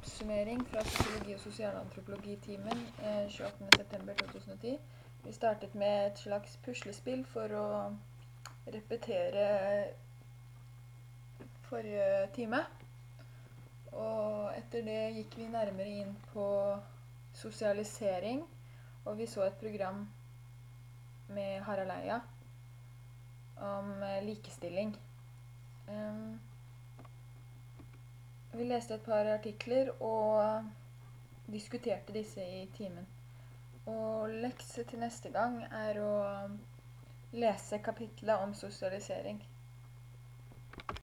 oppsummering fra sosiologi- og sosialantropologitimen eh, 28.9.2010. Vi startet med et slags puslespill for å repetere forrige time. Og etter det gikk vi nærmere inn på sosialisering, og vi så et program med Harald Eia om eh, likestilling. Um, vi leste et par artikler og diskuterte disse i timen. Og lekse til neste gang er å lese kapitlet om sosialisering.